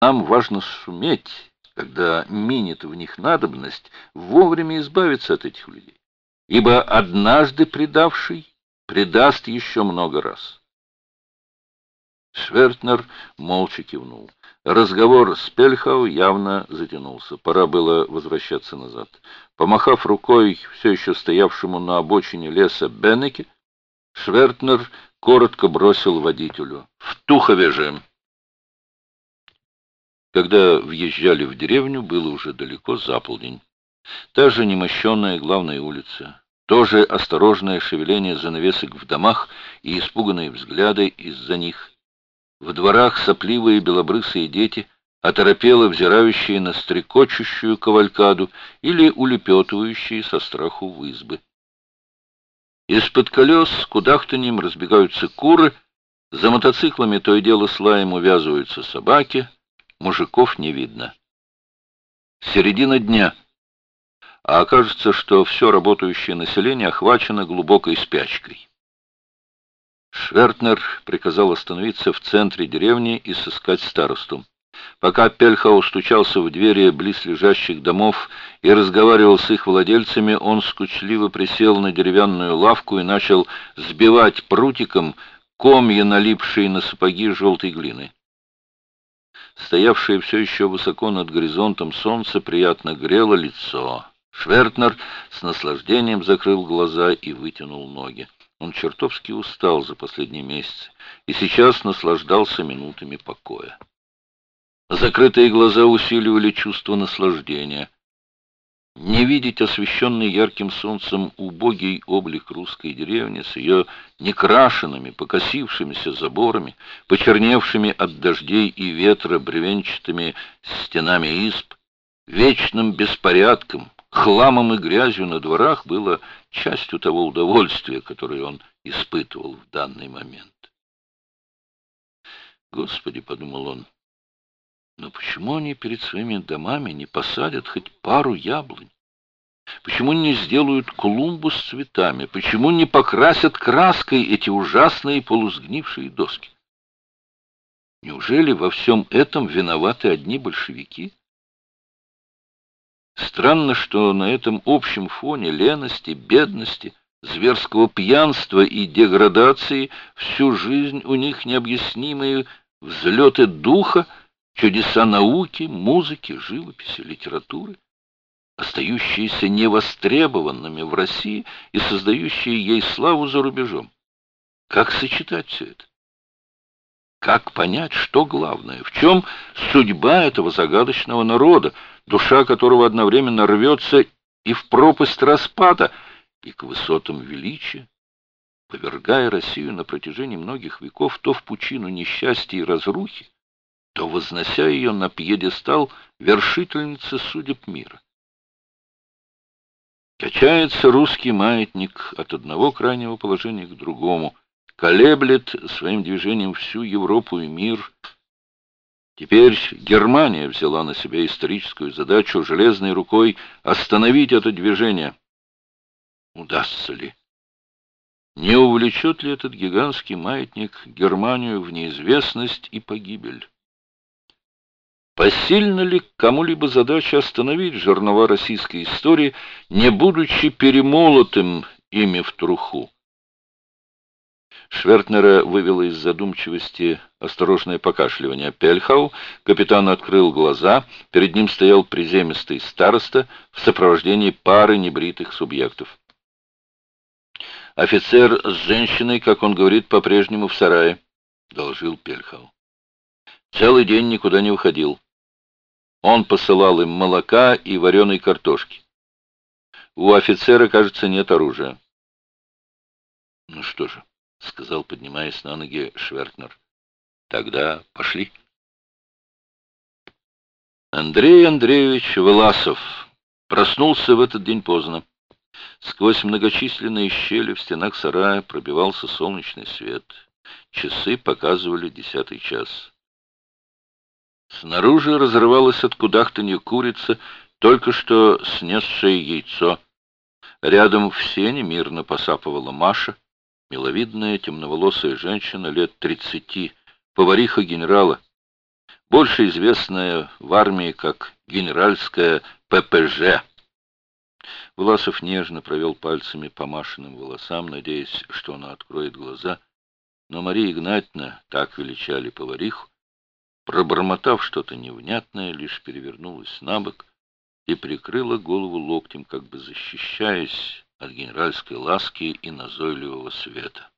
Нам важно суметь, когда минет в них надобность, вовремя избавиться от этих людей, ибо однажды предавший предаст еще много раз. Швертнер молча кивнул. Разговор с Пельхау явно затянулся. Пора было возвращаться назад. Помахав рукой все еще стоявшему на обочине леса Беннеке, Швертнер коротко бросил водителю. «В Тухове же!» Когда въезжали в деревню, было уже далеко за полдень. Та же немощенная главная улица, то же осторожное шевеление занавесок в домах и испуганные взгляды из-за них. В дворах сопливые белобрысые дети, оторопело взирающие на стрекочущую кавалькаду или улепетывающие со страху в избы. Из-под колес с кудахтаньем разбегаются куры, за мотоциклами то и дело слаем увязываются собаки, мужиков не видно. Середина дня, а окажется, что все работающее население охвачено глубокой спячкой. Швертнер приказал остановиться в центре деревни и сыскать старосту. Пока Пельхау стучался в двери близлежащих домов и разговаривал с их владельцами, он скучливо присел на деревянную лавку и начал сбивать прутиком комья, налипшие на сапоги желтой глины. Стоявшее все еще высоко над горизонтом солнце приятно грело лицо. Швертнер с наслаждением закрыл глаза и вытянул ноги. Он чертовски устал за последние месяцы и сейчас наслаждался минутами покоя. Закрытые глаза усиливали чувство наслаждения. Не видеть освещенный ярким солнцем убогий облик русской деревни с ее некрашенными, покосившимися заборами, почерневшими от дождей и ветра бревенчатыми стенами изб, вечным беспорядком, хламом и грязью на дворах было частью того удовольствия, которое он испытывал в данный момент. «Господи!» — подумал он. Но почему они перед своими домами не посадят хоть пару яблонь? Почему не сделают клумбу с цветами? Почему не покрасят краской эти ужасные полусгнившие доски? Неужели во всем этом виноваты одни большевики? Странно, что на этом общем фоне лености, бедности, зверского пьянства и деградации всю жизнь у них необъяснимые взлеты духа, чудеса науки, музыки, живописи, литературы, остающиеся невостребованными в России и создающие ей славу за рубежом. Как сочетать все это? Как понять, что главное? В чем судьба этого загадочного народа, душа которого одновременно рвется и в пропасть распада, и к высотам величия, повергая Россию на протяжении многих веков то в пучину несчастья и разрухи, то вознося ее на пьедестал вершительницы судеб мира. Качается русский маятник от одного крайнего положения к другому, колеблет своим движением всю Европу и мир. Теперь Германия взяла на себя историческую задачу железной рукой остановить это движение. Удастся ли? Не увлечет ли этот гигантский маятник Германию в неизвестность и погибель? Посильно ли кому-либо задача остановить жернова российской истории, не будучи перемолотым ими в труху? Швертнера вывело из задумчивости осторожное покашливание. Пельхау, капитан открыл глаза, перед ним стоял приземистый староста в сопровождении пары небритых субъектов. «Офицер с женщиной, как он говорит, по-прежнему в сарае», — доложил Пельхау. «Целый день никуда не выходил. Он посылал им молока и вареной картошки. У офицера, кажется, нет оружия. Ну что же, — сказал, поднимаясь на ноги Швертнер. Тогда пошли. Андрей Андреевич Власов проснулся в этот день поздно. Сквозь многочисленные щели в стенах сарая пробивался солнечный свет. Часы показывали десятый час. Снаружи разрывалась от кудахтанья курица, только что снесшее яйцо. Рядом в сене мирно посапывала Маша, миловидная темноволосая женщина лет тридцати, повариха генерала. больше известная в армии как генеральская ППЖ. Власов нежно провел пальцами по Машиным волосам, надеясь, что она откроет глаза. Но Мария Игнатьевна, так величали повариху, пробормотав что-то невнятное, лишь перевернулась на бок и прикрыла голову локтем, как бы защищаясь от генеральской ласки и назойливого света.